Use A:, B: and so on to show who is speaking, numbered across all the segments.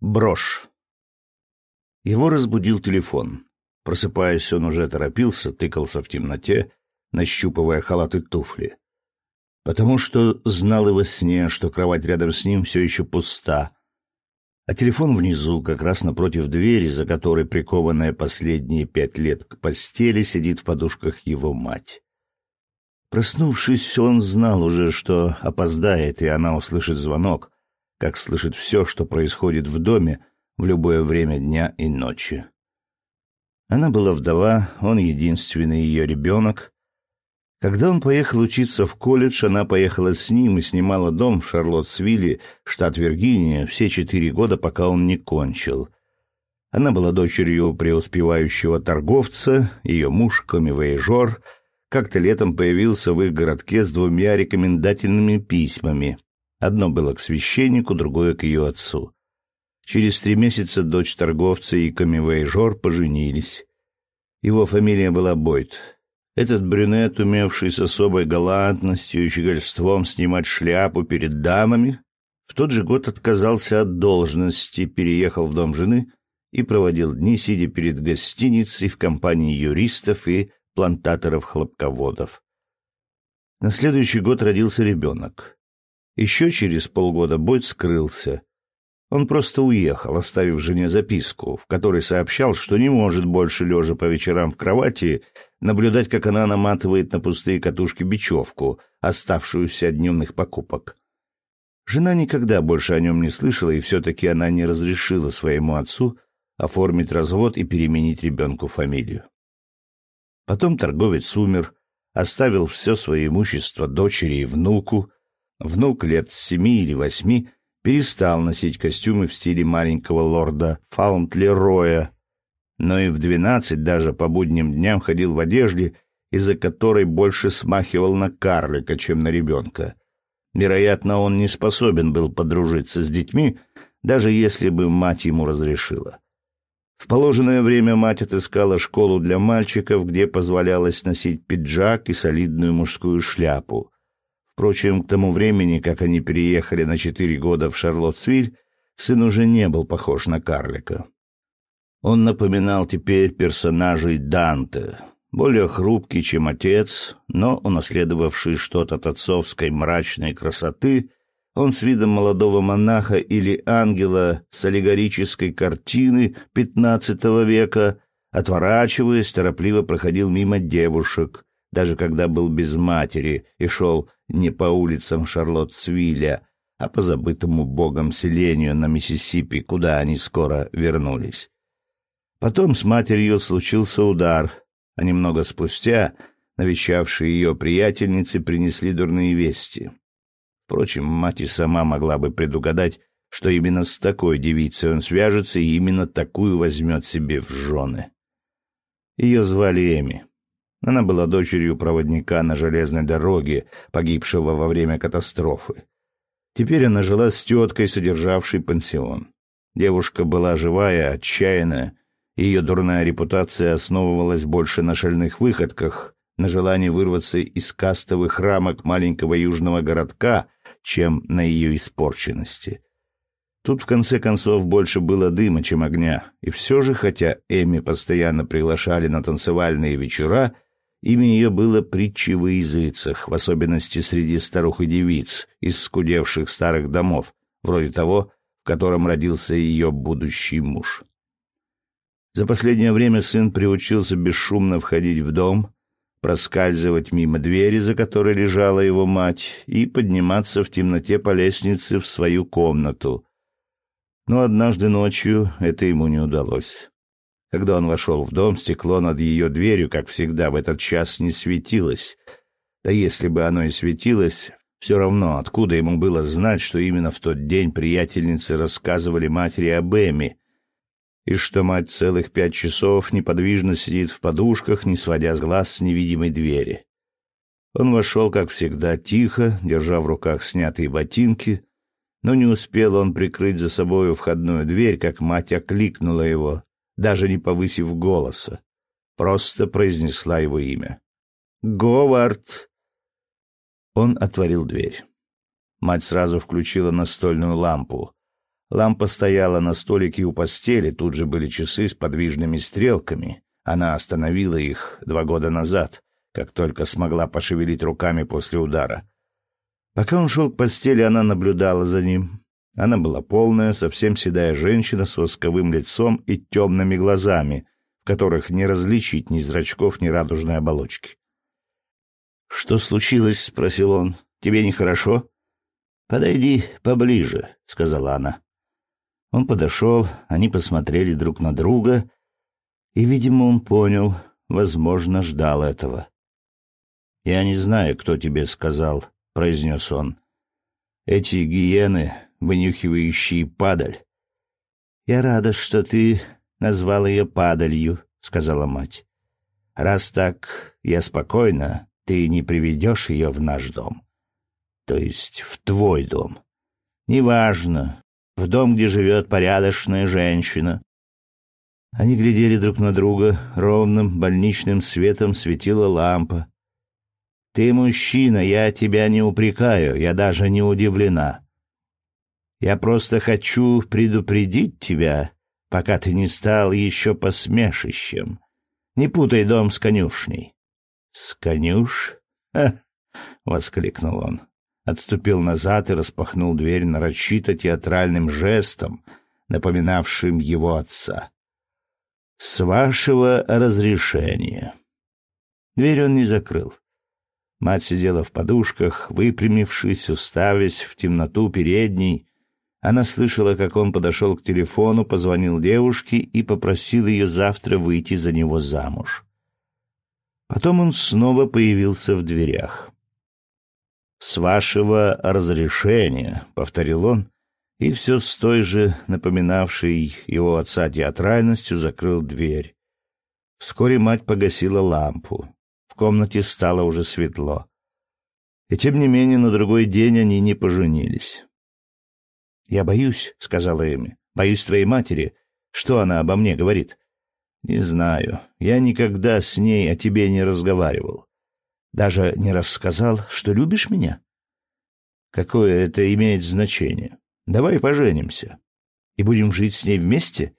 A: Брошь. Его разбудил телефон. Просыпаясь, он уже торопился, тыкался в темноте, нащупывая халат и туфли. Потому что знал во сне, что кровать рядом с ним все еще пуста, а телефон внизу, как раз напротив двери, за которой прикованная последние пять лет к постели, сидит в подушках его мать. Проснувшись, он знал уже, что опоздает, и она услышит звонок, как слышит все, что происходит в доме в любое время дня и ночи. Она была вдова, он единственный ее ребенок. Когда он поехал учиться в колледж, она поехала с ним и снимала дом в Шарлоттсвилле, штат Виргиния, все четыре года, пока он не кончил. Она была дочерью преуспевающего торговца, ее муж, комивояжер, как-то летом появился в их городке с двумя рекомендательными письмами. Одно было к священнику, другое к ее отцу. Через три месяца дочь торговца и камевейжор поженились. Его фамилия была Бойт. Этот брюнет, умевший с особой галантностью и щегольством снимать шляпу перед дамами, в тот же год отказался от должности, переехал в дом жены и проводил дни, сидя перед гостиницей в компании юристов и плантаторов-хлопководов. На следующий год родился ребенок. Еще через полгода Бойд скрылся. Он просто уехал, оставив жене записку, в которой сообщал, что не может больше, лежа по вечерам в кровати, наблюдать, как она наматывает на пустые катушки бечевку, оставшуюся от дневных покупок. Жена никогда больше о нем не слышала, и все-таки она не разрешила своему отцу оформить развод и переменить ребенку фамилию. Потом торговец умер, оставил все свое имущество дочери и внуку, Внук лет семи или восьми перестал носить костюмы в стиле маленького лорда Фаунтлероя, но и в двенадцать даже по будним дням ходил в одежде, из-за которой больше смахивал на карлика, чем на ребенка. Вероятно, он не способен был подружиться с детьми, даже если бы мать ему разрешила. В положенное время мать отыскала школу для мальчиков, где позволялось носить пиджак и солидную мужскую шляпу. Впрочем, к тому времени, как они переехали на четыре года в Шарлоттсвиль, сын уже не был похож на карлика. Он напоминал теперь персонажей Данте, более хрупкий, чем отец, но унаследовавший что-то от отцовской мрачной красоты, он с видом молодого монаха или ангела с аллегорической картины XV века, отворачиваясь, торопливо проходил мимо девушек, даже когда был без матери и шел не по улицам Шарлоттсвилля, а по забытому богом селению на Миссисипи, куда они скоро вернулись. Потом с матерью случился удар, а немного спустя навещавшие ее приятельницы принесли дурные вести. Впрочем, мать и сама могла бы предугадать, что именно с такой девицей он свяжется и именно такую возьмет себе в жены. Ее звали Эми. Она была дочерью проводника на железной дороге, погибшего во время катастрофы. Теперь она жила с теткой, содержавшей пансион. Девушка была живая, отчаянная, ее дурная репутация основывалась больше на шальных выходках, на желании вырваться из кастовых рамок маленького южного городка, чем на ее испорченности. Тут, в конце концов, больше было дыма, чем огня, и все же, хотя Эми постоянно приглашали на танцевальные вечера, Имя ее было притчей во языцах, в особенности среди старух и девиц из скудевших старых домов, вроде того, в котором родился ее будущий муж. За последнее время сын приучился бесшумно входить в дом, проскальзывать мимо двери, за которой лежала его мать, и подниматься в темноте по лестнице в свою комнату. Но однажды ночью это ему не удалось. Когда он вошел в дом, стекло над ее дверью, как всегда, в этот час не светилось. Да если бы оно и светилось, все равно, откуда ему было знать, что именно в тот день приятельницы рассказывали матери об Эми, и что мать целых пять часов неподвижно сидит в подушках, не сводя с глаз с невидимой двери. Он вошел, как всегда, тихо, держа в руках снятые ботинки, но не успел он прикрыть за собою входную дверь, как мать окликнула его даже не повысив голоса. Просто произнесла его имя. «Говард!» Он отворил дверь. Мать сразу включила настольную лампу, Лампа стояла на столике у постели, тут же были часы с подвижными стрелками. Она остановила их два года назад, как только смогла пошевелить руками после удара. Пока он шел к постели, она наблюдала за ним. Она была полная, совсем седая женщина с восковым лицом и темными глазами, в которых не различить ни зрачков, ни радужной оболочки. «Что случилось?» — спросил он. «Тебе нехорошо?» «Подойди поближе», — сказала она. Он подошел, они посмотрели друг на друга, и, видимо, он понял, возможно, ждал этого. «Я не знаю, кто тебе сказал», — произнес он. «Эти гиены, вынюхивающие падаль». «Я рада, что ты назвал ее падалью», — сказала мать. «Раз так, я спокойна, ты не приведешь ее в наш дом. То есть в твой дом. Неважно, в дом, где живет порядочная женщина. Они глядели друг на друга, ровным больничным светом светила лампа. «Ты мужчина, я тебя не упрекаю, я даже не удивлена. Я просто хочу предупредить тебя, пока ты не стал еще посмешищем. Не путай дом с конюшней». «С конюш?» — воскликнул он отступил назад и распахнул дверь нарочито театральным жестом, напоминавшим его отца. «С вашего разрешения». Дверь он не закрыл. Мать сидела в подушках, выпрямившись, уставясь в темноту передней. Она слышала, как он подошел к телефону, позвонил девушке и попросил ее завтра выйти за него замуж. Потом он снова появился в дверях. «С вашего разрешения», — повторил он, и все с той же, напоминавшей его отца театральностью, закрыл дверь. Вскоре мать погасила лампу. В комнате стало уже светло. И тем не менее на другой день они не поженились. «Я боюсь», — сказала Эми, — «боюсь твоей матери. Что она обо мне говорит?» «Не знаю. Я никогда с ней о тебе не разговаривал. Даже не рассказал, что любишь меня? Какое это имеет значение? Давай поженимся. И будем жить с ней вместе?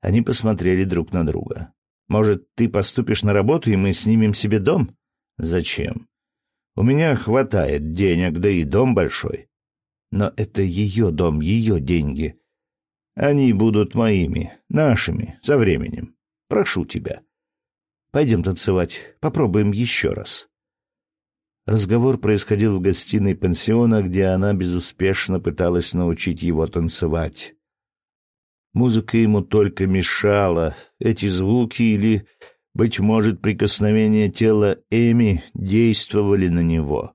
A: Они посмотрели друг на друга. Может, ты поступишь на работу, и мы снимем себе дом? Зачем? У меня хватает денег, да и дом большой. Но это ее дом, ее деньги. Они будут моими, нашими, со временем. Прошу тебя. Пойдем танцевать, попробуем еще раз. Разговор происходил в гостиной пансиона, где она безуспешно пыталась научить его танцевать. Музыка ему только мешала. Эти звуки или, быть может, прикосновения тела Эми действовали на него.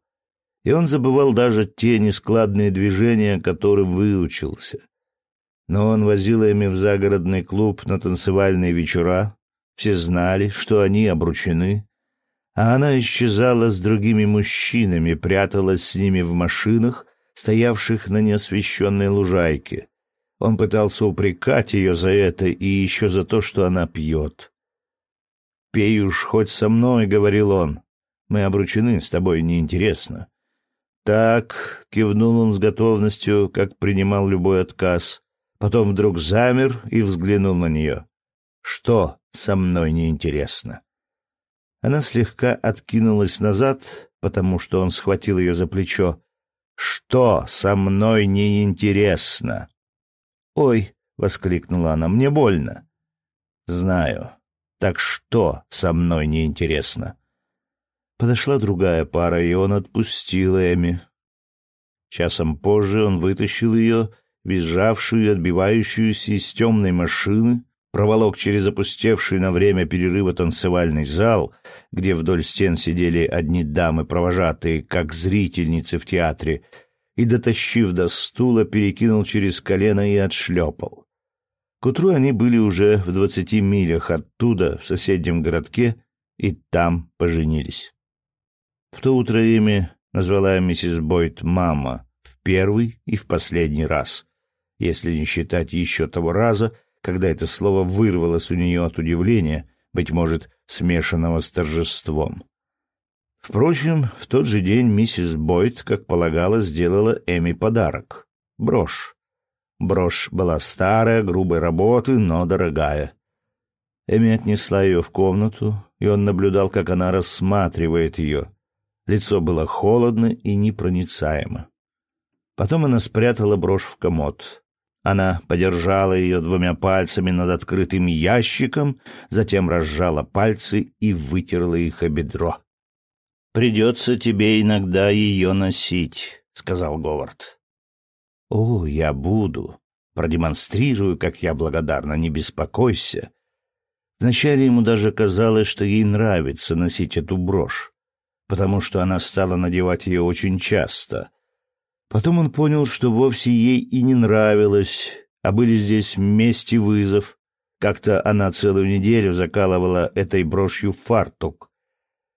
A: И он забывал даже те нескладные движения, которым выучился. Но он возил Эми в загородный клуб на танцевальные вечера. Все знали, что они обручены а она исчезала с другими мужчинами, пряталась с ними в машинах, стоявших на неосвещенной лужайке. Он пытался упрекать ее за это и еще за то, что она пьет. «Пей уж хоть со мной», — говорил он. «Мы обручены, с тобой неинтересно». «Так», — кивнул он с готовностью, как принимал любой отказ. Потом вдруг замер и взглянул на нее. «Что со мной неинтересно?» Она слегка откинулась назад, потому что он схватил ее за плечо. «Что со мной неинтересно?» «Ой!» — воскликнула она. «Мне больно». «Знаю. Так что со мной неинтересно?» Подошла другая пара, и он отпустил Эми. Часом позже он вытащил ее, визжавшую и отбивающуюся из темной машины, проволок через опустевший на время перерыва танцевальный зал, где вдоль стен сидели одни дамы, провожатые, как зрительницы в театре, и, дотащив до стула, перекинул через колено и отшлепал. К утру они были уже в двадцати милях оттуда, в соседнем городке, и там поженились. В то утро имя назвала миссис Бойт «мама» в первый и в последний раз, если не считать еще того раза, когда это слово вырвалось у нее от удивления, быть может, смешанного с торжеством. Впрочем, в тот же день миссис Бойд, как полагала, сделала Эми подарок — брошь. Брошь была старая, грубой работы, но дорогая. Эми отнесла ее в комнату, и он наблюдал, как она рассматривает ее. Лицо было холодно и непроницаемо. Потом она спрятала брошь в комод. Она подержала ее двумя пальцами над открытым ящиком, затем разжала пальцы и вытерла их о бедро. «Придется тебе иногда ее носить», — сказал Говард. «О, я буду. Продемонстрирую, как я благодарна, не беспокойся». Вначале ему даже казалось, что ей нравится носить эту брошь, потому что она стала надевать ее очень часто. Потом он понял, что вовсе ей и не нравилось, а были здесь месть вызов. Как-то она целую неделю закалывала этой брошью фартук,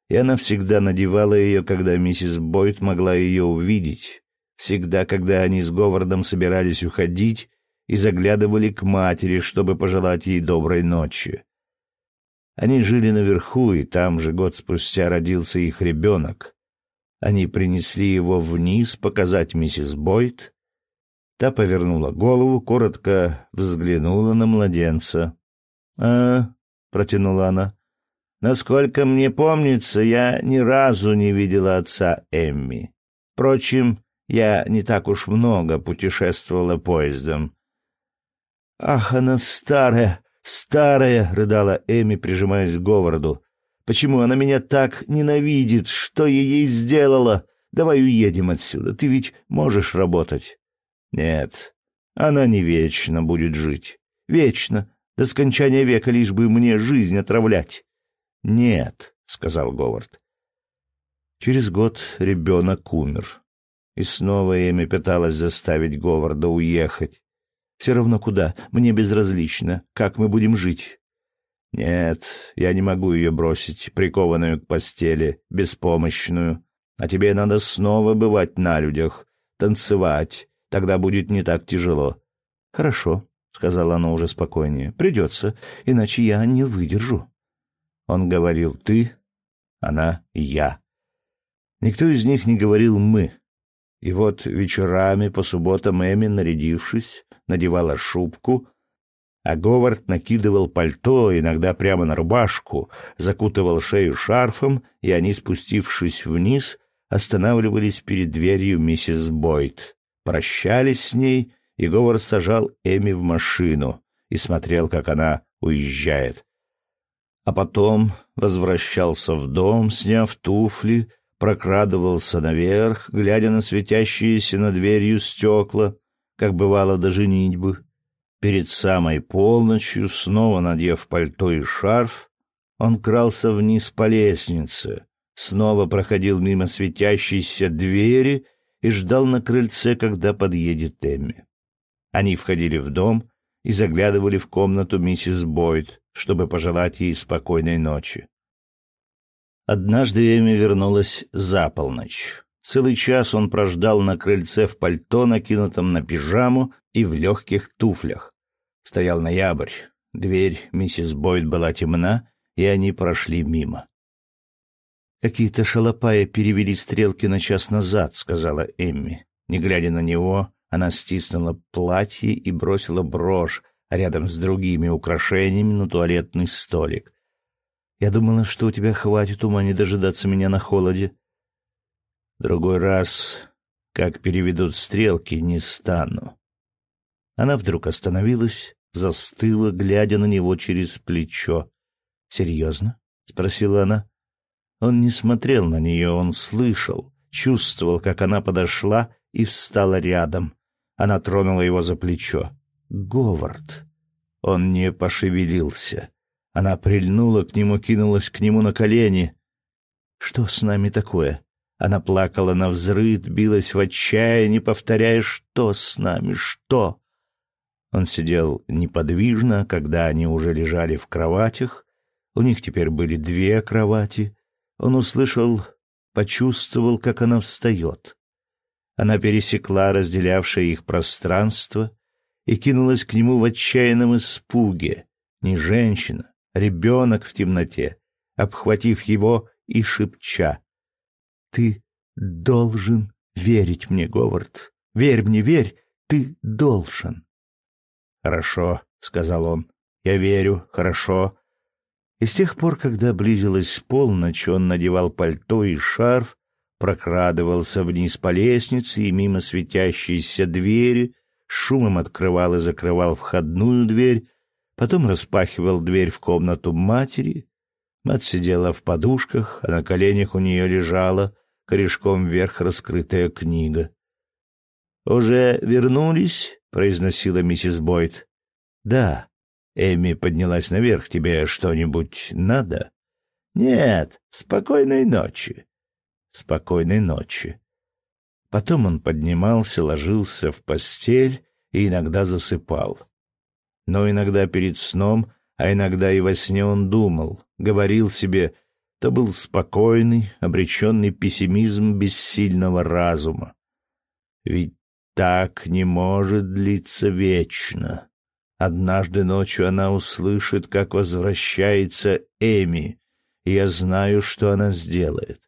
A: и она всегда надевала ее, когда миссис Бойт могла ее увидеть, всегда, когда они с Говардом собирались уходить и заглядывали к матери, чтобы пожелать ей доброй ночи. Они жили наверху, и там же год спустя родился их ребенок. Они принесли его вниз показать миссис Бойт. Та повернула голову, коротко взглянула на младенца. «А...» — протянула она. «Насколько мне помнится, я ни разу не видела отца Эмми. Впрочем, я не так уж много путешествовала поездом». «Ах, она старая, старая!» — рыдала Эми, прижимаясь к Говарду. Почему она меня так ненавидит? Что я ей сделала? Давай уедем отсюда. Ты ведь можешь работать. Нет, она не вечно будет жить. Вечно, до скончания века, лишь бы мне жизнь отравлять. Нет, сказал Говард. Через год ребенок умер. И снова Эми пыталась заставить Говарда уехать. Все равно куда, мне безразлично, как мы будем жить. Нет, я не могу ее бросить, прикованную к постели, беспомощную. А тебе надо снова бывать на людях, танцевать. Тогда будет не так тяжело. Хорошо, сказала она уже спокойнее. Придется, иначе я не выдержу. Он говорил ты, она я. Никто из них не говорил мы. И вот вечерами по субботам Эми, нарядившись, надевала шубку, а Говард накидывал пальто, иногда прямо на рубашку, закутывал шею шарфом, и они, спустившись вниз, останавливались перед дверью миссис Бойд, прощались с ней, и Говард сажал Эми в машину и смотрел, как она уезжает. А потом возвращался в дом, сняв туфли, прокрадывался наверх, глядя на светящиеся над дверью стекла, как бывало до женитьбы, Перед самой полночью, снова надев пальто и шарф, он крался вниз по лестнице, снова проходил мимо светящейся двери и ждал на крыльце, когда подъедет Эмми. Они входили в дом и заглядывали в комнату миссис Бойд, чтобы пожелать ей спокойной ночи. Однажды Эми вернулась за полночь. Целый час он прождал на крыльце в пальто, накинутом на пижаму и в легких туфлях. Стоял ноябрь, дверь миссис Бойд была темна, и они прошли мимо. «Какие-то шалопаи перевели стрелки на час назад», — сказала Эмми. Не глядя на него, она стиснула платье и бросила брошь рядом с другими украшениями на туалетный столик. «Я думала, что у тебя хватит ума не дожидаться меня на холоде». Другой раз, как переведут стрелки, не стану. Она вдруг остановилась, застыла, глядя на него через плечо. «Серьезно?» — спросила она. Он не смотрел на нее, он слышал, чувствовал, как она подошла и встала рядом. Она тронула его за плечо. «Говард!» Он не пошевелился. Она прильнула к нему, кинулась к нему на колени. «Что с нами такое?» Она плакала на взрыд, билась в отчаянии, повторяя, что с нами, что. Он сидел неподвижно, когда они уже лежали в кроватях. У них теперь были две кровати. Он услышал, почувствовал, как она встает. Она пересекла разделявшее их пространство и кинулась к нему в отчаянном испуге. Не женщина, ребенок в темноте, обхватив его и шепча — ты должен верить мне, Говард. Верь мне, верь, ты должен. «Хорошо», — сказал он. «Я верю, хорошо». И с тех пор, когда близилась полночь, он надевал пальто и шарф, прокрадывался вниз по лестнице и мимо светящейся двери, шумом открывал и закрывал входную дверь, потом распахивал дверь в комнату матери. Мать сидела в подушках, а на коленях у нее лежала корешком вверх раскрытая книга. «Уже вернулись?» — произносила миссис Бойд. «Да». Эми поднялась наверх. «Тебе что-нибудь надо?» «Нет. Спокойной ночи». «Спокойной ночи». Потом он поднимался, ложился в постель и иногда засыпал. Но иногда перед сном, а иногда и во сне он думал, говорил себе, то был спокойный, обреченный пессимизм бессильного разума. Ведь так не может длиться вечно. Однажды ночью она услышит, как возвращается Эми, и я знаю, что она сделает.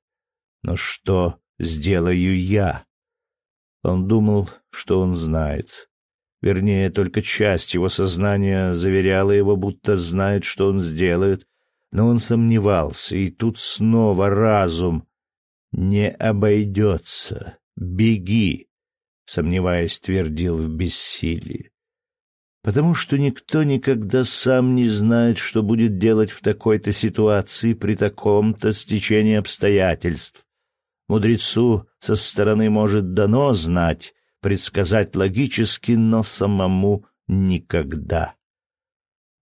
A: Но что сделаю я? Он думал, что он знает. Вернее, только часть его сознания заверяла его, будто знает, что он сделает, но он сомневался, и тут снова разум. «Не обойдется. Беги», — сомневаясь, твердил в бессилии. Потому что никто никогда сам не знает, что будет делать в такой-то ситуации при таком-то стечении обстоятельств. Мудрецу со стороны может дано знать, предсказать логически, но самому никогда.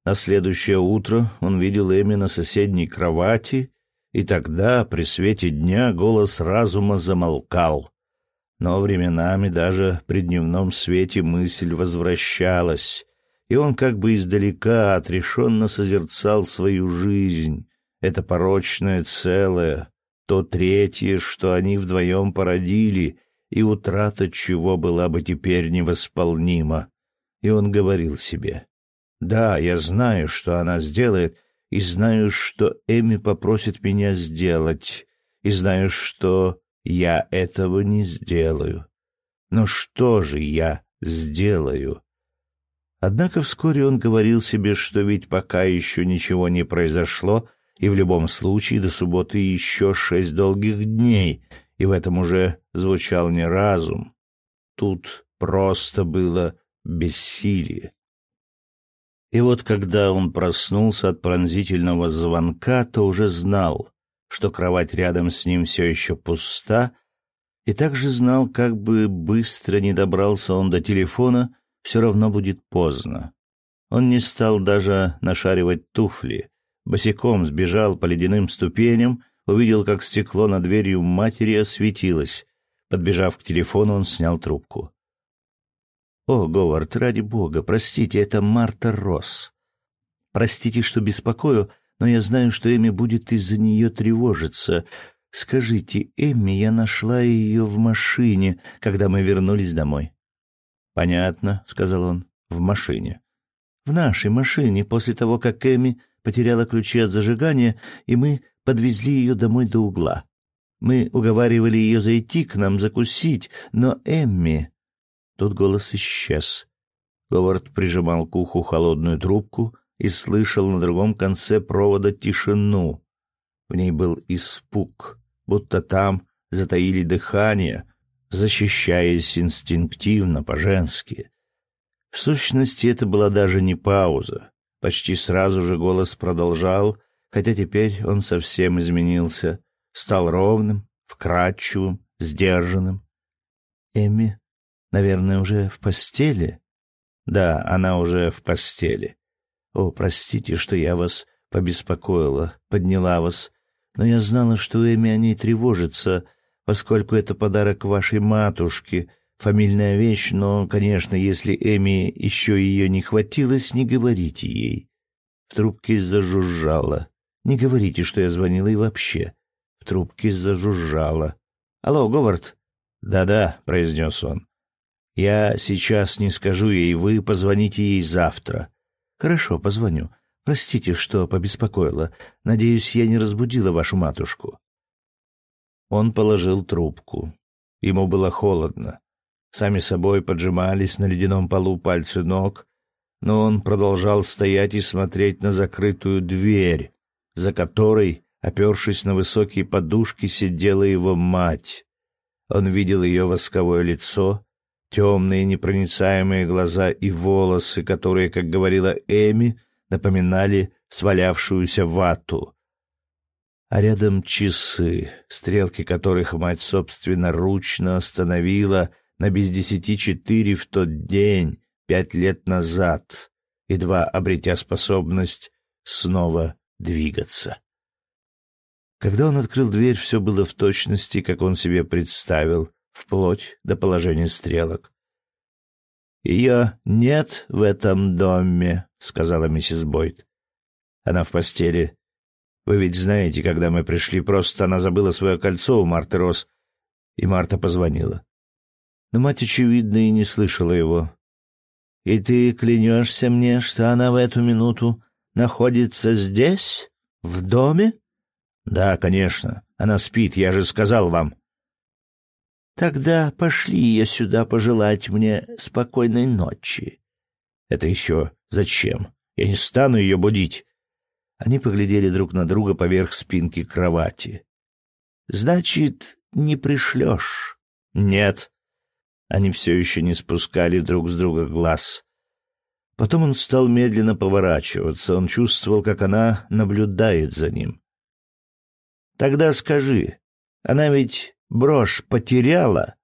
A: На следующее утро он видел Эми на соседней кровати, и тогда, при свете дня, голос разума замолкал. Но временами даже при дневном свете мысль возвращалась, и он как бы издалека отрешенно созерцал свою жизнь, это порочное целое, то третье, что они вдвоем породили, и утрата чего была бы теперь невосполнима. И он говорил себе, «Да, я знаю, что она сделает, и знаю, что Эми попросит меня сделать, и знаю, что я этого не сделаю. Но что же я сделаю?» Однако вскоре он говорил себе, что ведь пока еще ничего не произошло, и в любом случае до субботы еще шесть долгих дней, и в этом уже звучал не разум. Тут просто было бессилие. И вот когда он проснулся от пронзительного звонка, то уже знал, что кровать рядом с ним все еще пуста, и также знал, как бы быстро не добрался он до телефона, все равно будет поздно. Он не стал даже нашаривать туфли, босиком сбежал по ледяным ступеням, увидел, как стекло над дверью матери осветилось. Подбежав к телефону, он снял трубку. «О, Говард, ради бога, простите, это Марта Росс. Простите, что беспокою, но я знаю, что Эми будет из-за нее тревожиться. Скажите, Эми, я нашла ее в машине, когда мы вернулись домой». «Понятно», — сказал он, — «в машине». «В нашей машине, после того, как Эми потеряла ключи от зажигания, и мы подвезли ее домой до угла. Мы уговаривали ее зайти к нам закусить, но Эмми... Тут голос исчез. Говард прижимал к уху холодную трубку и слышал на другом конце провода тишину. В ней был испуг, будто там затаили дыхание, защищаясь инстинктивно, по-женски. В сущности, это была даже не пауза. Почти сразу же голос продолжал, хотя теперь он совсем изменился, стал ровным, вкрадчивым, сдержанным. Эми, наверное, уже в постели? Да, она уже в постели. О, простите, что я вас побеспокоила, подняла вас, но я знала, что Эми о ней тревожится, поскольку это подарок вашей матушке, Фамильная вещь, но, конечно, если Эми еще ее не хватилось, не говорите ей. В трубке зажужжало. Не говорите, что я звонила и вообще. В трубке зажужжало. «Алло, Говард?» «Да-да», — произнес он. «Я сейчас не скажу ей, вы позвоните ей завтра». «Хорошо, позвоню. Простите, что побеспокоила. Надеюсь, я не разбудила вашу матушку». Он положил трубку. Ему было холодно. Сами собой поджимались на ледяном полу пальцы ног, но он продолжал стоять и смотреть на закрытую дверь, за которой, опершись на высокие подушки, сидела его мать. Он видел ее восковое лицо, темные непроницаемые глаза и волосы, которые, как говорила Эми, напоминали свалявшуюся вату. А рядом часы, стрелки которых мать собственноручно остановила на без десяти четыре в тот день, пять лет назад, едва обретя способность снова двигаться. Когда он открыл дверь, все было в точности, как он себе представил, вплоть до положения стрелок. «Ее нет в этом доме», — сказала миссис Бойд. «Она в постели. Вы ведь знаете, когда мы пришли, просто она забыла свое кольцо у Марты Рос, и Марта позвонила. Но мать, очевидно, и не слышала его. «И ты клянешься мне, что она в эту минуту находится здесь, в доме?» «Да, конечно. Она спит, я же сказал вам». «Тогда пошли ее сюда пожелать мне спокойной ночи». «Это еще зачем? Я не стану ее будить». Они поглядели друг на друга поверх спинки кровати. «Значит, не пришлешь?» «Нет», они все еще не спускали друг с друга глаз. Потом он стал медленно поворачиваться. Он чувствовал, как она наблюдает за ним. «Тогда скажи, она ведь брошь потеряла?»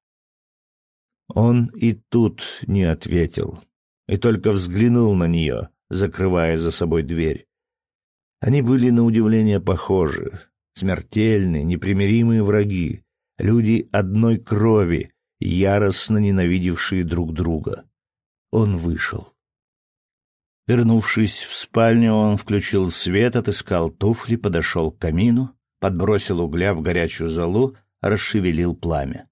A: Он и тут не ответил, и только взглянул на нее, закрывая за собой дверь. Они были на удивление похожи, смертельные, непримиримые враги, люди одной крови, яростно ненавидевшие друг друга. Он вышел. Вернувшись в спальню, он включил свет, отыскал туфли, подошел к камину, подбросил угля в горячую золу, расшевелил пламя.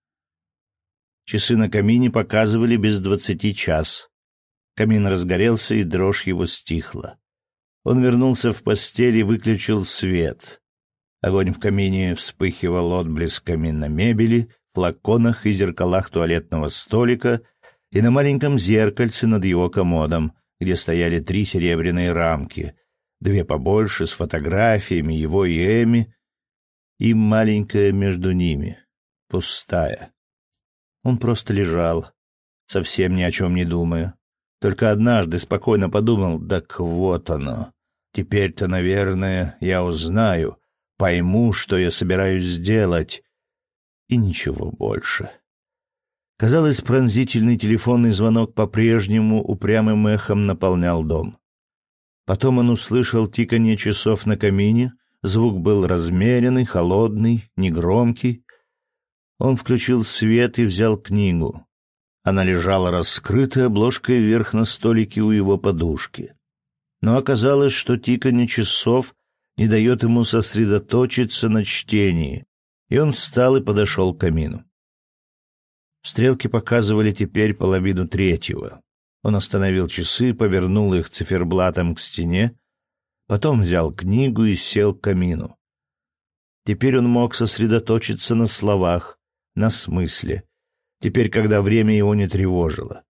A: Часы на камине показывали без двадцати час. Камин разгорелся, и дрожь его стихла. Он вернулся в постель и выключил свет. Огонь в камине вспыхивал отблесками на мебели, флаконах и зеркалах туалетного столика и на маленьком зеркальце над его комодом, где стояли три серебряные рамки, две побольше с фотографиями его и Эми, и маленькая между ними, пустая. Он просто лежал, совсем ни о чем не думая. Только однажды спокойно подумал, так вот оно. Теперь-то, наверное, я узнаю, пойму, что я собираюсь сделать, и ничего больше. Казалось, пронзительный телефонный звонок по-прежнему упрямым эхом наполнял дом. Потом он услышал тиканье часов на камине, звук был размеренный, холодный, негромкий. Он включил свет и взял книгу. Она лежала раскрытая обложкой вверх на столике у его подушки. Но оказалось, что тиканье часов не дает ему сосредоточиться на чтении, и он встал и подошел к камину. Стрелки показывали теперь половину третьего. Он остановил часы, повернул их циферблатом к стене, потом взял книгу и сел к камину. Теперь он мог сосредоточиться на словах, на смысле, теперь, когда время его не тревожило.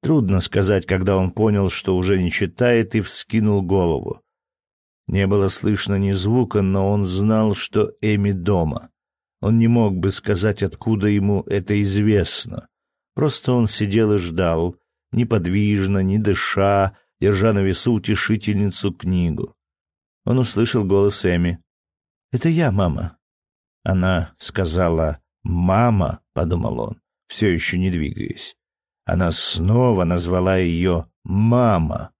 A: Трудно сказать, когда он понял, что уже не читает, и вскинул голову. Не было слышно ни звука, но он знал, что Эми дома. Он не мог бы сказать, откуда ему это известно. Просто он сидел и ждал, неподвижно, не дыша, держа на весу утешительницу книгу. Он услышал голос Эми. «Это я, мама». Она сказала «мама», — подумал он, все еще не двигаясь. Она снова назвала ее «мама».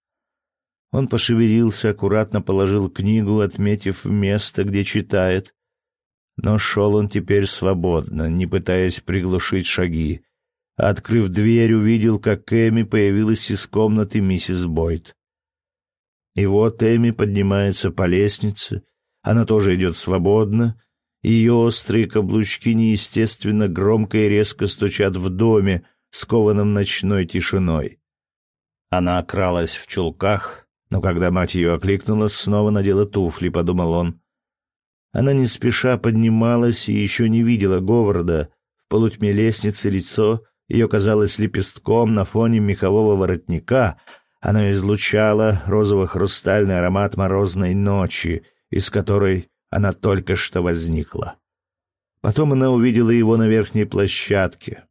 A: Он пошевелился, аккуратно положил книгу, отметив место, где читает, но шел он теперь свободно, не пытаясь приглушить шаги. Открыв дверь, увидел, как Эми появилась из комнаты миссис Бойд. И вот Эми поднимается по лестнице, она тоже идет свободно, ее острые каблучки неестественно громко и резко стучат в доме, скованном ночной тишиной. Она окралась в чулках, но когда мать ее окликнула, снова надела туфли, подумал он. Она не спеша поднималась и еще не видела Говарда. В полутьме лестницы лицо ее казалось лепестком на фоне мехового воротника, Оно излучало розово-хрустальный аромат морозной ночи, из которой она только что возникла. Потом она увидела его на верхней площадке.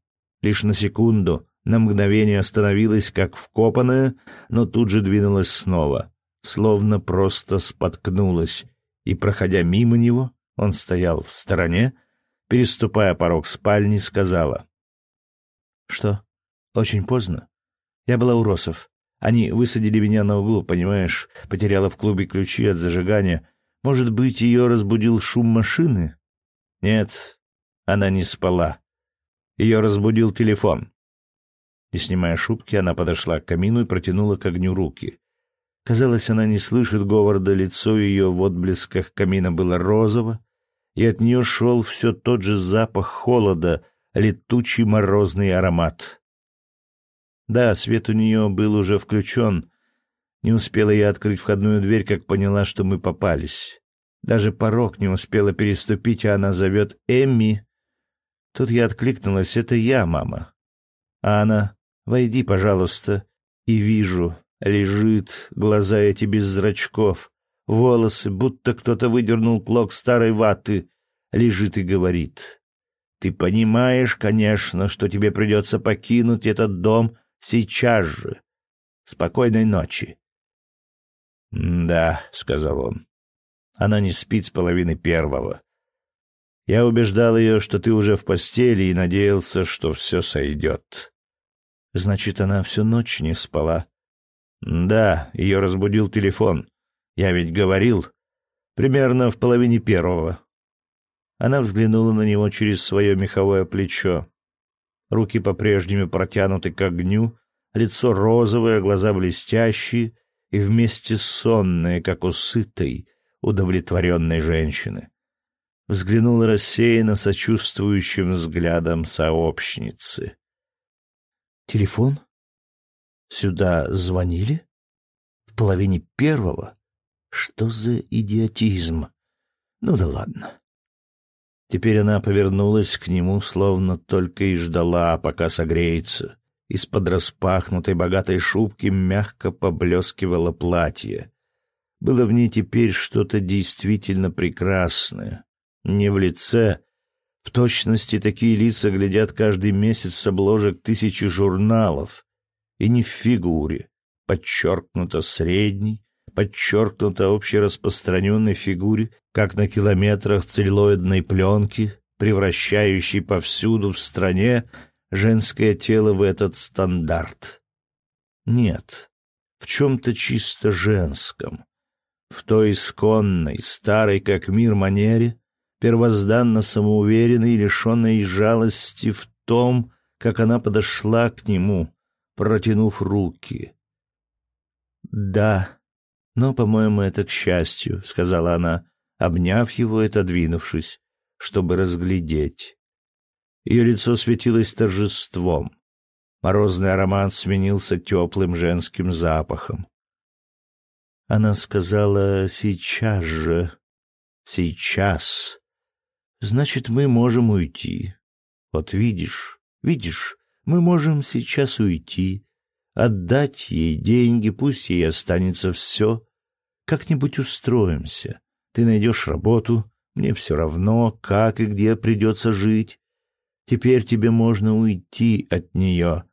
A: Лишь на секунду, на мгновение остановилась, как вкопанная, но тут же двинулась снова, словно просто споткнулась, и, проходя мимо него, он стоял в стороне, переступая порог спальни, сказала. «Что? Очень поздно? Я была у Росов. Они высадили меня на углу, понимаешь, потеряла в клубе ключи от зажигания. Может быть, ее разбудил шум машины? Нет, она не спала. Ее разбудил телефон. Не снимая шубки, она подошла к камину и протянула к огню руки. Казалось, она не слышит Говарда, лицо ее в отблесках камина было розово, и от нее шел все тот же запах холода, летучий морозный аромат. Да, свет у нее был уже включен. Не успела я открыть входную дверь, как поняла, что мы попались. Даже порог не успела переступить, а она зовет «Эмми». Тут я откликнулась «Это я, мама». А она «Войди, пожалуйста». И вижу, лежит, глаза эти без зрачков, волосы, будто кто-то выдернул клок старой ваты, лежит и говорит. «Ты понимаешь, конечно, что тебе придется покинуть этот дом Сейчас же. Спокойной ночи. «Да», — сказал он. «Она не спит с половины первого. Я убеждал ее, что ты уже в постели, и надеялся, что все сойдет». «Значит, она всю ночь не спала?» «Да, ее разбудил телефон. Я ведь говорил. Примерно в половине первого». Она взглянула на него через свое меховое плечо. Руки по-прежнему протянуты к огню, лицо розовое, глаза блестящие и вместе сонные, как у сытой, удовлетворенной женщины. Взглянула рассеянно сочувствующим взглядом сообщницы. «Телефон? Сюда звонили? В половине первого? Что за идиотизм? Ну да ладно». Теперь она повернулась к нему, словно только и ждала, пока согреется. Из-под распахнутой богатой шубки мягко поблескивало платье. Было в ней теперь что-то действительно прекрасное. Не в лице. В точности такие лица глядят каждый месяц с обложек тысячи журналов. И не в фигуре, подчеркнуто средней, подчеркнуто общераспространенной фигуре, как на километрах целлюлоидной пленки, превращающей повсюду в стране женское тело в этот стандарт. Нет, в чем-то чисто женском, в той исконной, старой как мир манере, первозданно самоуверенной и лишенной жалости в том, как она подошла к нему, протянув руки. Да, но, по-моему, это к счастью, — сказала она, обняв его и отодвинувшись, чтобы разглядеть. Ее лицо светилось торжеством. Морозный аромат сменился теплым женским запахом. Она сказала «сейчас же». «Сейчас». Значит, мы можем уйти. Вот видишь, видишь, мы можем сейчас уйти, отдать ей деньги, пусть ей останется все, как-нибудь устроимся. Ты найдешь работу, мне все равно, как и где придется жить. Теперь тебе можно уйти от нее.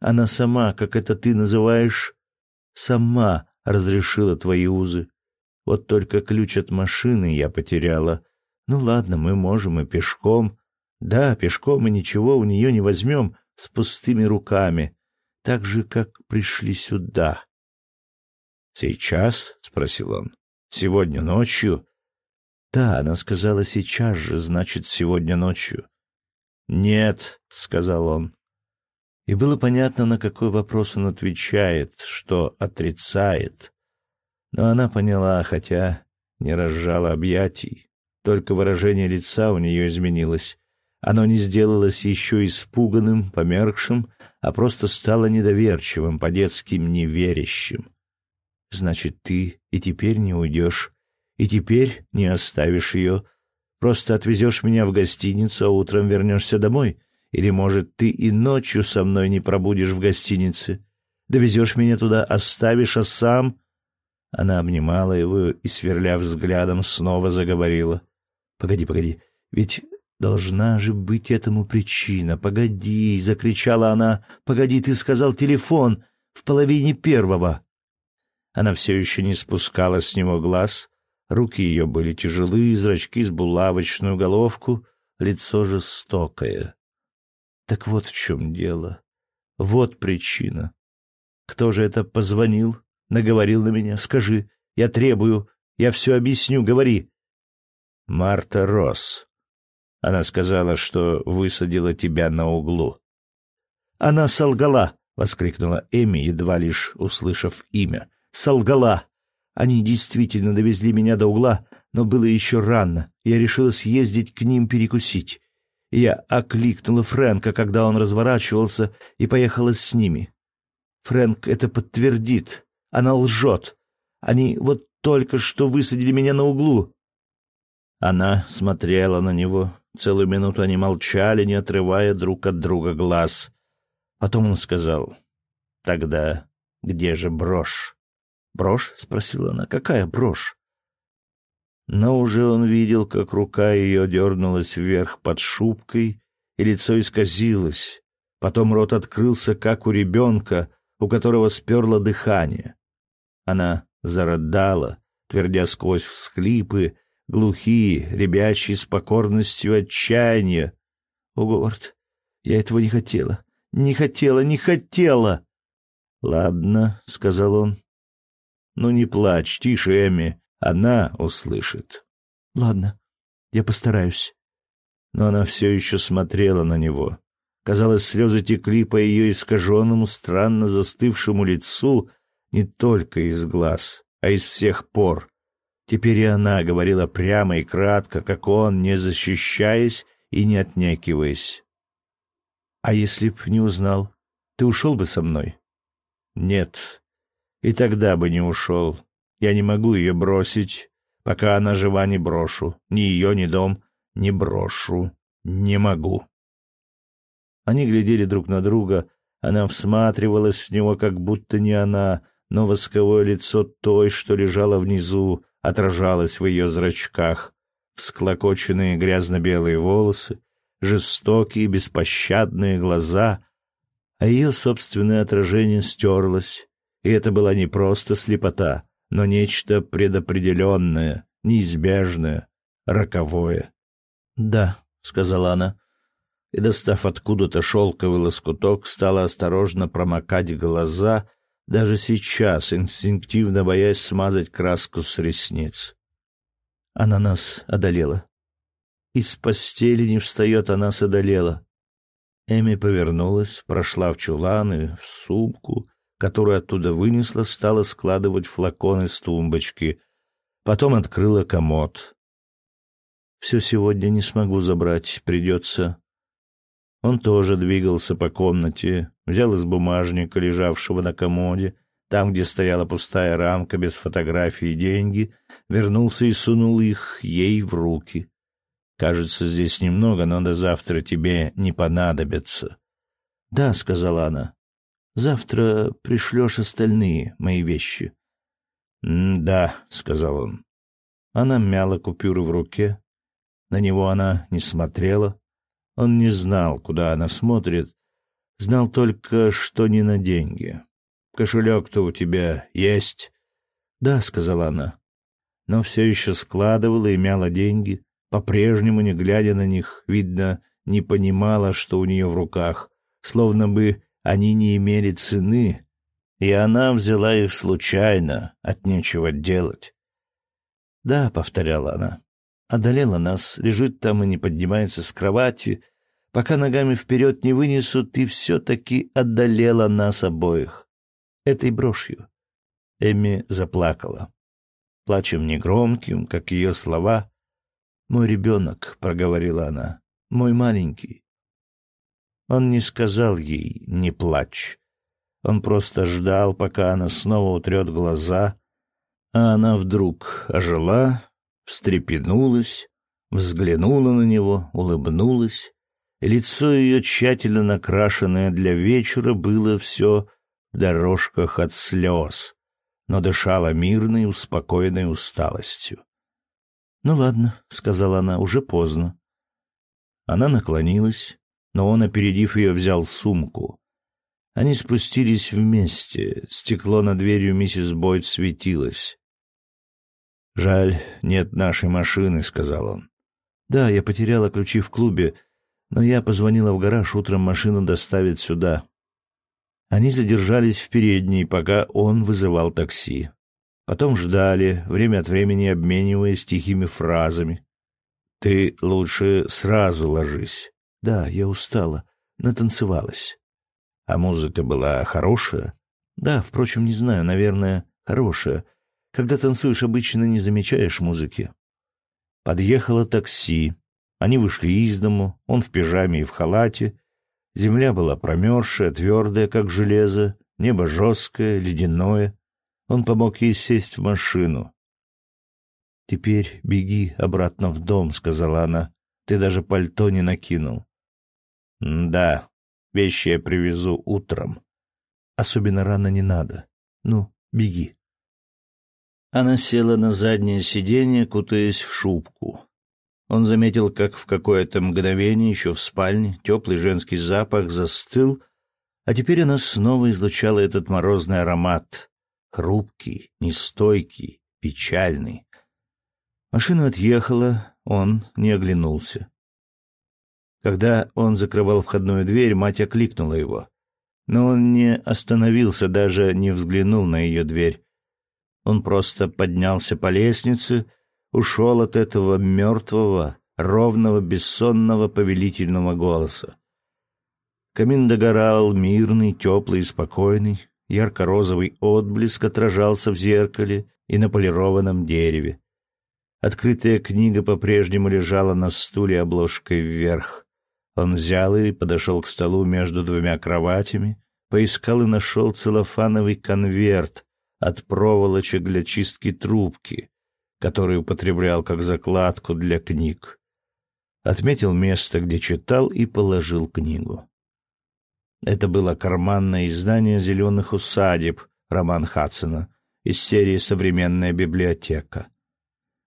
A: Она сама, как это ты называешь, сама разрешила твои узы. Вот только ключ от машины я потеряла. Ну ладно, мы можем и пешком. Да, пешком и ничего у нее не возьмем с пустыми руками, так же, как пришли сюда. «Сейчас?» — спросил он. «Сегодня ночью?» «Да, она сказала сейчас же, значит, сегодня ночью». «Нет», — сказал он. И было понятно, на какой вопрос он отвечает, что отрицает. Но она поняла, хотя не разжала объятий. Только выражение лица у нее изменилось. Оно не сделалось еще испуганным, померкшим, а просто стало недоверчивым, по-детски неверящим. Значит, ты и теперь не уйдешь, и теперь не оставишь ее. Просто отвезешь меня в гостиницу, а утром вернешься домой. Или, может, ты и ночью со мной не пробудешь в гостинице. Довезешь меня туда, оставишь, а сам...» Она обнимала его и, сверля взглядом, снова заговорила. «Погоди, погоди, ведь должна же быть этому причина. Погоди!» — закричала она. «Погоди, ты сказал телефон в половине первого!» Она все еще не спускала с него глаз. Руки ее были тяжелые, зрачки с булавочную головку, лицо жестокое. Так вот в чем дело. Вот причина. Кто же это позвонил, наговорил на меня? Скажи, я требую, я все объясню, говори. Марта Росс. Она сказала, что высадила тебя на углу. Она солгала, воскликнула Эми, едва лишь услышав имя. Солгала. Они действительно довезли меня до угла, но было еще рано. Я решила съездить к ним перекусить. Я окликнула Фрэнка, когда он разворачивался, и поехала с ними. Фрэнк это подтвердит. Она лжет. Они вот только что высадили меня на углу. Она смотрела на него. Целую минуту они молчали, не отрывая друг от друга глаз. Потом он сказал, «Тогда где же брошь?» «Брошь?» — спросила она. «Какая брошь?» Но уже он видел, как рука ее дернулась вверх под шубкой, и лицо исказилось. Потом рот открылся, как у ребенка, у которого сперло дыхание. Она зарыдала, твердя сквозь всклипы, глухие, ребячие с покорностью отчаяния. «О, Говард, я этого не хотела, не хотела, не хотела!» «Ладно», — сказал он. «Ну не плачь, тише, Эми. Она услышит. Ладно, я постараюсь. Но она все еще смотрела на него. Казалось, слезы текли по ее искаженному, странно застывшему лицу не только из глаз, а из всех пор. Теперь и она говорила прямо и кратко, как он, не защищаясь и не отнекиваясь. «А если б не узнал, ты ушел бы со мной?» «Нет, и тогда бы не ушел. Я не могу ее бросить. Пока она жива, не брошу. Ни ее, ни дом. Не брошу. Не могу. Они глядели друг на друга. Она всматривалась в него, как будто не она, но восковое лицо той, что лежало внизу, отражалось в ее зрачках. Всклокоченные грязно-белые волосы, жестокие беспощадные глаза, а ее собственное отражение стерлось, и это была не просто слепота, но нечто предопределенное, неизбежное, роковое. «Да», — сказала она, и, достав откуда-то шелковый лоскуток, стала осторожно промокать глаза, даже сейчас, инстинктивно боясь смазать краску с ресниц. Она нас одолела. Из постели не встает, она нас одолела. Эми повернулась, прошла в чулан и в сумку, которую оттуда вынесла, стала складывать флаконы с тумбочки. Потом открыла комод. «Все сегодня не смогу забрать, придется...» Он тоже двигался по комнате, взял из бумажника, лежавшего на комоде, там, где стояла пустая рамка без фотографий, деньги, вернулся и сунул их ей в руки. «Кажется, здесь немного, но до завтра тебе не понадобится». «Да», — сказала она, Завтра пришлешь остальные мои вещи. «Да», — сказал он. Она мяла купюры в руке. На него она не смотрела. Он не знал, куда она смотрит. Знал только, что не на деньги. «Кошелек-то у тебя есть?» «Да», — сказала она. Но все еще складывала и мяла деньги, по-прежнему не глядя на них, видно, не понимала, что у нее в руках, словно бы они не имели цены, и она взяла их случайно, от нечего делать. «Да», — повторяла она, — «одолела нас, лежит там и не поднимается с кровати. Пока ногами вперед не вынесут, ты все-таки одолела нас обоих. Этой брошью». Эми заплакала. Плачем негромким, как ее слова. «Мой ребенок», — проговорила она, — «мой маленький. Он не сказал ей «не плачь». Он просто ждал, пока она снова утрет глаза, а она вдруг ожила, встрепенулась, взглянула на него, улыбнулась. Лицо ее, тщательно накрашенное для вечера, было все в дорожках от слез, но дышала мирной, успокоенной усталостью.
B: «Ну ладно», — сказала она, — «уже поздно».
A: Она наклонилась, но он, опередив ее, взял сумку. Они спустились вместе. Стекло над дверью миссис Бойд светилось. «Жаль, нет нашей машины», — сказал он.
B: «Да, я потеряла ключи в клубе, но я позвонила в гараж, утром машину доставят сюда». Они задержались в передней, пока он вызывал такси. Потом ждали, время от времени обмениваясь тихими фразами. «Ты лучше сразу ложись». «Да, я устала, натанцевалась».
A: «А музыка была хорошая?»
B: «Да, впрочем, не знаю, наверное, хорошая. Когда танцуешь, обычно не замечаешь музыки».
A: Подъехало такси. Они вышли из дому, он в пижаме и в халате. Земля была промерзшая, твердая, как железо, небо жесткое, ледяное. Он помог ей сесть в машину.
B: «Теперь беги обратно в дом», — сказала она. «Ты даже пальто не накинул».
A: «Да, вещи я привезу утром».
B: «Особенно рано не надо. Ну, беги».
A: Она села на заднее сиденье, кутаясь в шубку. Он заметил, как в какое-то мгновение еще в спальне теплый женский запах застыл, а теперь она снова излучала этот морозный аромат, хрупкий, нестойкий, печальный. Машина отъехала, он не оглянулся. Когда он закрывал входную дверь, мать окликнула его. Но он не остановился, даже не взглянул на ее дверь. Он просто поднялся по лестнице, ушел от этого мертвого, ровного, бессонного, повелительного голоса. Камин догорал, мирный, теплый и спокойный. Ярко-розовый отблеск отражался в зеркале и на полированном дереве. Открытая книга по-прежнему лежала на стуле обложкой вверх. Он взял и подошел к столу между двумя кроватями, поискал и нашел целлофановый конверт от проволочек для чистки трубки, который употреблял как закладку для книг. Отметил место, где читал, и положил книгу. Это было карманное издание «Зеленых усадеб» роман Хадсона из серии «Современная библиотека».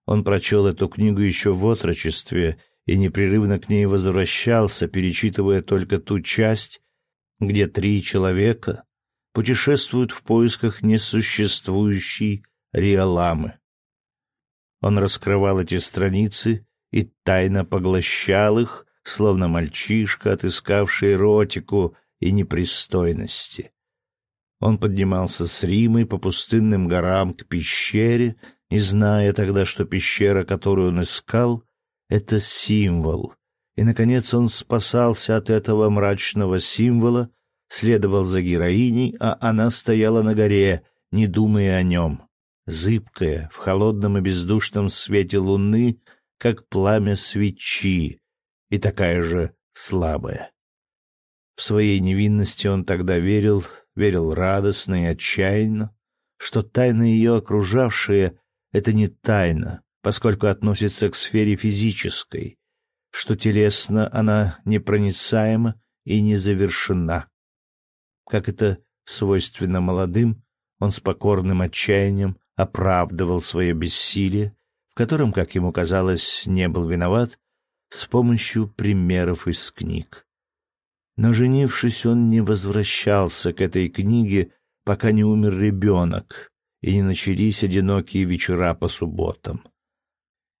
A: Он прочел эту книгу еще в отрочестве и непрерывно к ней возвращался, перечитывая только ту часть, где три человека путешествуют в поисках несуществующей Риаламы. Он раскрывал эти страницы и тайно поглощал их, словно мальчишка, отыскавший эротику и непристойности. Он поднимался с Римой по пустынным горам к пещере, не зная тогда, что пещера, которую он искал, — это символ. И, наконец, он спасался от этого мрачного символа, следовал за героиней, а она стояла на горе, не думая о нем, зыбкая, в холодном и бездушном свете луны, как пламя свечи, и такая же слабая. В своей невинности он тогда верил, верил радостно и отчаянно, что тайны ее окружавшие — это не тайна, поскольку относится к сфере физической, что телесно она непроницаема и не завершена. Как это свойственно молодым, он с покорным отчаянием оправдывал свое бессилие, в котором, как ему казалось, не был виноват, с помощью примеров из книг. Но женившись, он не возвращался к этой книге, пока не умер ребенок и не начались одинокие вечера по субботам.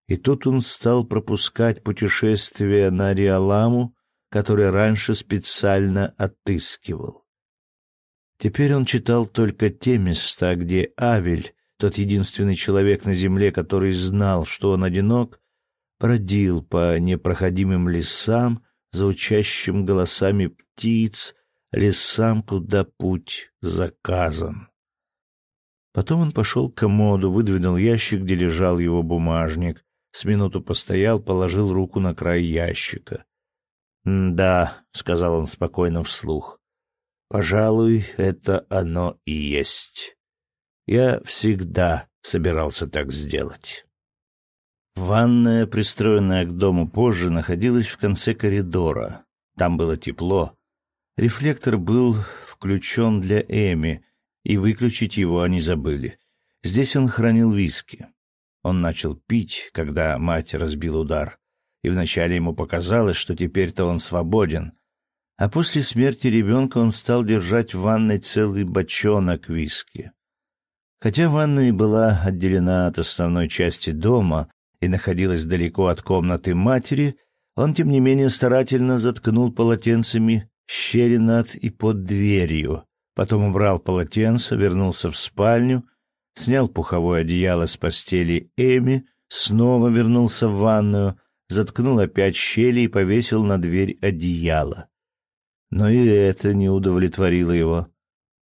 A: И тут он стал пропускать путешествия на Риаламу, которое раньше специально отыскивал. Теперь он читал только те места, где Авель, тот единственный человек на земле, который знал, что он одинок, бродил по непроходимым лесам звучащим голосами птиц, лесам, куда путь заказан. Потом он пошел к комоду, выдвинул ящик, где лежал его бумажник, с минуту постоял, положил руку на край ящика. «Да», — сказал он спокойно вслух, — «пожалуй, это оно и есть. Я всегда собирался так сделать». Ванная, пристроенная к дому позже, находилась в конце коридора. Там было тепло. Рефлектор был
B: включен для Эми, и выключить его они забыли. Здесь он хранил виски. Он начал пить, когда мать разбил удар, и вначале ему показалось, что теперь-то он свободен. А после смерти ребенка он стал держать в ванной целый бочонок виски. Хотя ванная была отделена от основной части дома и находилась далеко от комнаты матери, он, тем не менее, старательно заткнул полотенцами щели над и под дверью, потом убрал полотенце, вернулся в спальню, снял пуховое одеяло с постели Эми, снова вернулся в ванную, заткнул опять щели и повесил на дверь одеяло. Но и это не удовлетворило его.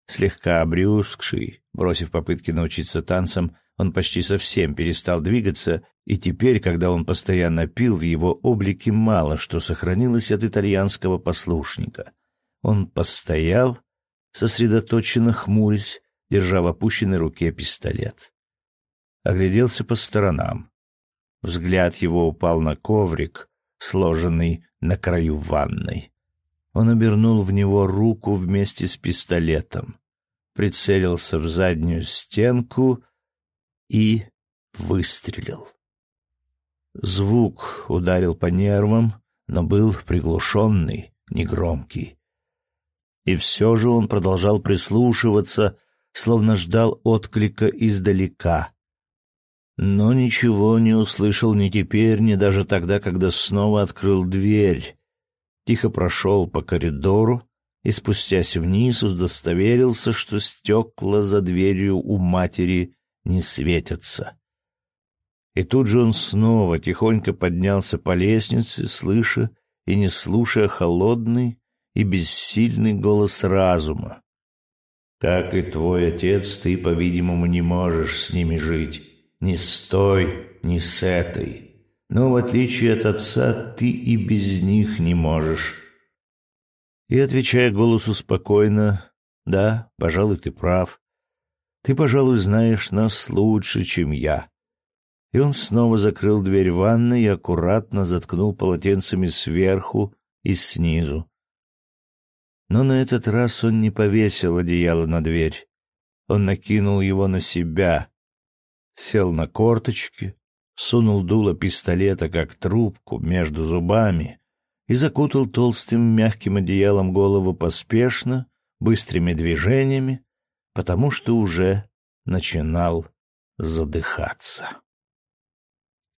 B: Слегка обрюзгший, бросив попытки научиться танцам, он почти совсем перестал двигаться, и теперь, когда он постоянно пил, в его облике мало что сохранилось от итальянского послушника. Он постоял, сосредоточенно хмурясь, держа в опущенной руке пистолет. Огляделся по сторонам. Взгляд его упал на коврик, сложенный на краю ванной. Он обернул в него руку вместе с пистолетом, прицелился в заднюю стенку и выстрелил. Звук ударил по нервам, но был приглушенный, негромкий. И все же он продолжал прислушиваться, словно ждал отклика издалека. Но ничего не услышал ни теперь, ни даже тогда, когда снова открыл дверь. Тихо прошел по коридору и, спустясь вниз, удостоверился, что стекла за дверью у матери не светятся. И тут же он снова тихонько поднялся по лестнице, слыша и не слушая холодный и бессильный голос разума. Как и твой отец, ты, по-видимому, не можешь с ними жить. Ни с той, ни с этой. Но, в отличие от отца, ты и без них не можешь. И, отвечая голосу спокойно, «Да, пожалуй, ты прав. Ты, пожалуй, знаешь нас лучше, чем я». И он снова закрыл дверь ванной и аккуратно заткнул полотенцами сверху и снизу. Но на этот раз он не повесил одеяло на дверь. Он накинул его на себя, сел на корточки, сунул дуло пистолета как трубку между зубами и закутал толстым мягким одеялом голову поспешно, быстрыми движениями, потому что уже начинал задыхаться.